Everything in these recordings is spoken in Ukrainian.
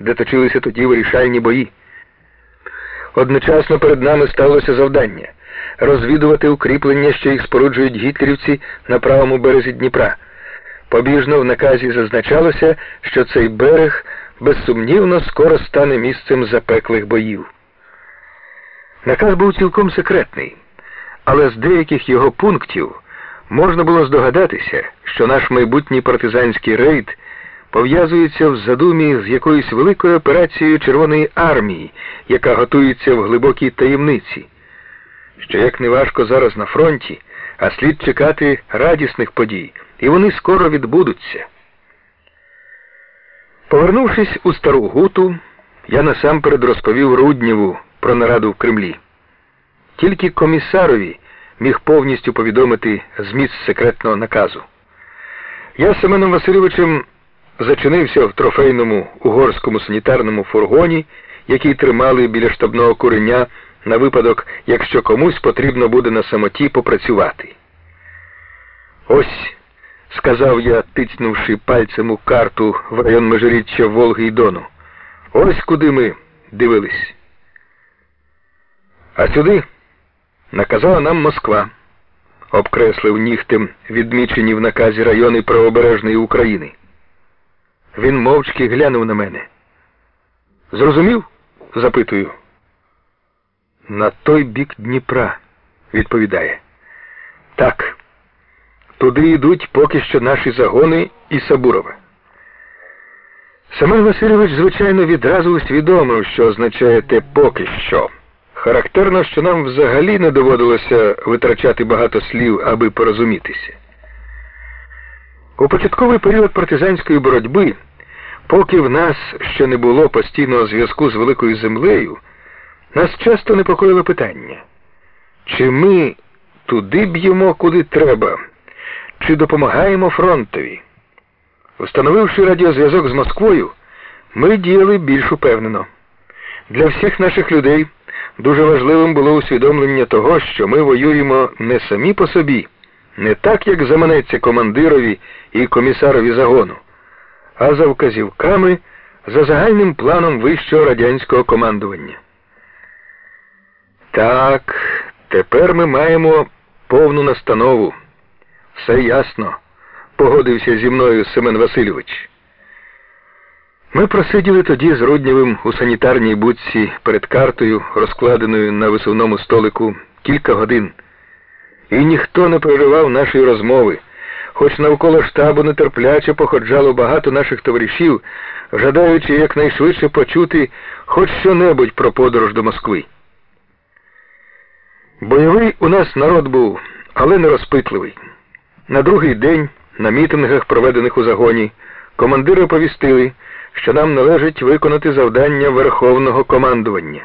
де точилися тоді вирішальні бої. Одночасно перед нами сталося завдання розвідувати укріплення, що їх споруджують гітлерівці на правому березі Дніпра. Побіжно в наказі зазначалося, що цей берег безсумнівно скоро стане місцем запеклих боїв. Наказ був цілком секретний, але з деяких його пунктів можна було здогадатися, що наш майбутній партизанський рейд пов'язується в задумі з якоюсь великою операцією Червоної армії, яка готується в глибокій таємниці, що як не важко зараз на фронті, а слід чекати радісних подій, і вони скоро відбудуться. Повернувшись у стару гуту, я насамперед розповів Руднєву про нараду в Кремлі. Тільки комісарові міг повністю повідомити зміст секретного наказу. Я з Семеном Васильовичем зачинився в трофейному угорському санітарному фургоні, який тримали біля штабного куреня на випадок, якщо комусь потрібно буде на самоті попрацювати. Ось, сказав я, тицнувши пальцем у карту в район межиріччя Волги і Дону. Ось куди ми дивились. А сюди наказала нам Москва, обкреслив нігтем відмічені в наказі райони правобережної України. Він мовчки глянув на мене. Зрозумів? запитую. На той бік Дніпра, відповідає. Так. Туди йдуть поки що наші загони і Сабурова. Семен Васильович, звичайно, відразу усвідомив, що означає те поки що. Характерно, що нам взагалі не доводилося витрачати багато слів, аби порозумітися. У початковий період партизанської боротьби, поки в нас ще не було постійного зв'язку з великою землею, нас часто непокоїло питання, чи ми туди б'ємо, куди треба, чи допомагаємо фронтові. Встановивши радіозв'язок з Москвою, ми діяли більш упевнено. Для всіх наших людей дуже важливим було усвідомлення того, що ми воюємо не самі по собі, не так, як заманеться командирові і комісарові загону, а за вказівками за загальним планом вищого радянського командування. Так, тепер ми маємо повну настанову. Все ясно, погодився зі мною Семен Васильович. Ми просиділи тоді з Руднєвим у санітарній будці перед картою, розкладеною на висувному столику, кілька годин. І ніхто не переривав нашої розмови, хоч навколо штабу нетерпляче походжало багато наших товаришів, жадаючи якнайшвидше почути хоч що-небудь про подорож до Москви. Бойовий у нас народ був, але не розпитливий. На другий день, на мітингах, проведених у загоні, командири повістили, що нам належить виконати завдання Верховного командування.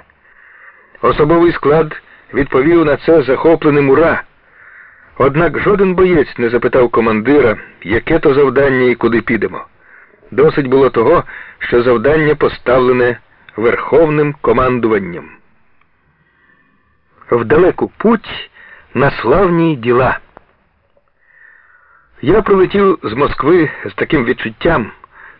Особовий склад відповів на це захопленим ура. Однак жоден боєць не запитав командира, яке то завдання і куди підемо. Досить було того, що завдання поставлене Верховним командуванням. В далеку путь на славні діла. Я прилетів з Москви з таким відчуттям,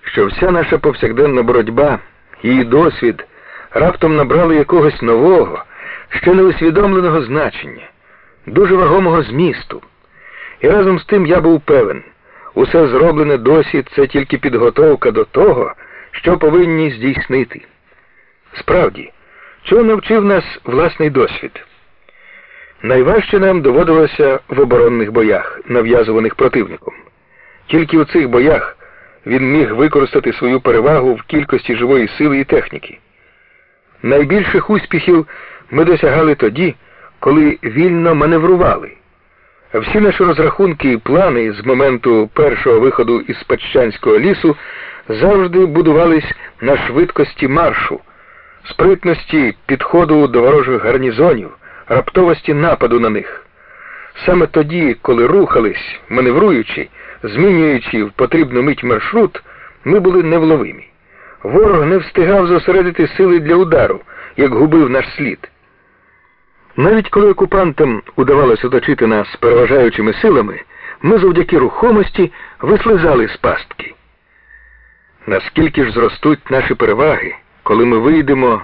що вся наша повсякденна боротьба, її досвід раптом набрали якогось нового, ще неусвідомленого значення, дуже вагомого змісту. І разом з тим я був певен, усе зроблене досі це тільки підготовка до того, що повинні здійснити. Справді, чого навчив нас власний досвід? Найважче нам доводилося в оборонних боях, нав'язуваних противником. Тільки у цих боях він міг використати свою перевагу в кількості живої сили і техніки. Найбільших успіхів ми досягали тоді, коли вільно маневрували. Всі наші розрахунки і плани з моменту першого виходу із Паччанського лісу завжди будувались на швидкості маршу, спритності підходу до ворожих гарнізонів раптовості нападу на них. Саме тоді, коли рухались, маневруючи, змінюючи в потрібну мить маршрут, ми були невловимі. Ворог не встигав зосередити сили для удару, як губив наш слід. Навіть коли окупантам удавалося оточити нас переважаючими силами, ми завдяки рухомості вислизали з пастки. Наскільки ж зростуть наші переваги, коли ми вийдемо